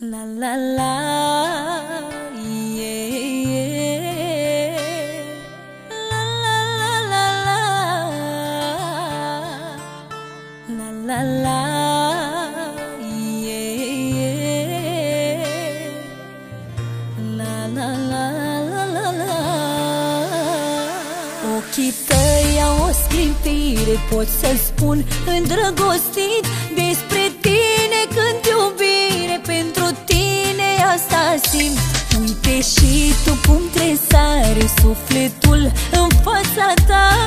La la la, yeah, yeah. La la la la la, la la la, yeah, yeah. La la la la la la. Ochii tăi au o scripire, pot să spun îndrăgostit despre simt. Uite și tu cum tresare sufletul în fața ta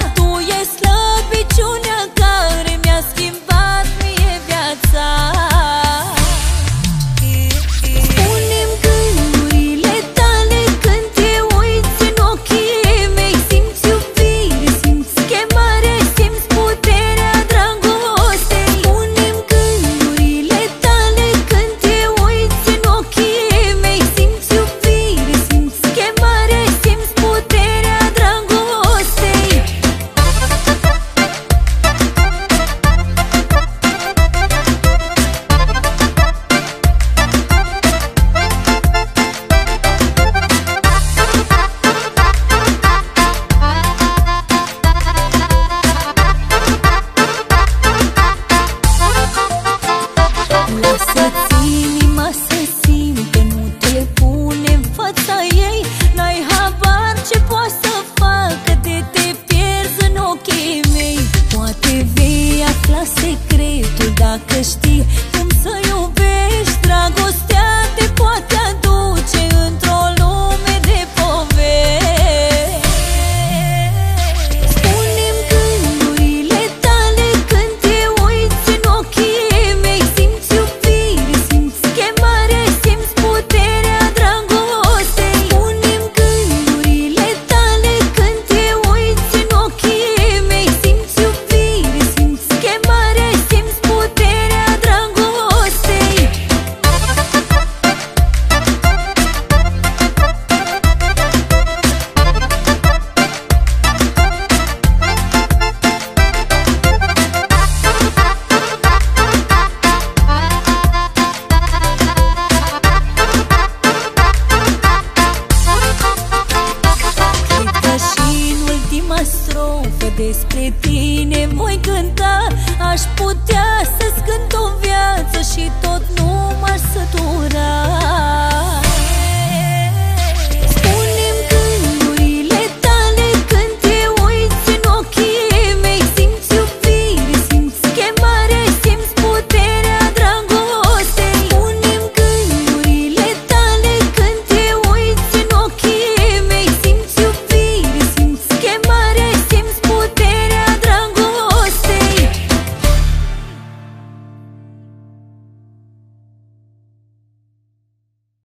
viața ei N-ai habar ce poate să facă De te pierzi în ochii mei. Poate vei afla secretul Dacă știi cum să iubești. putea să-ți gând o viață și tot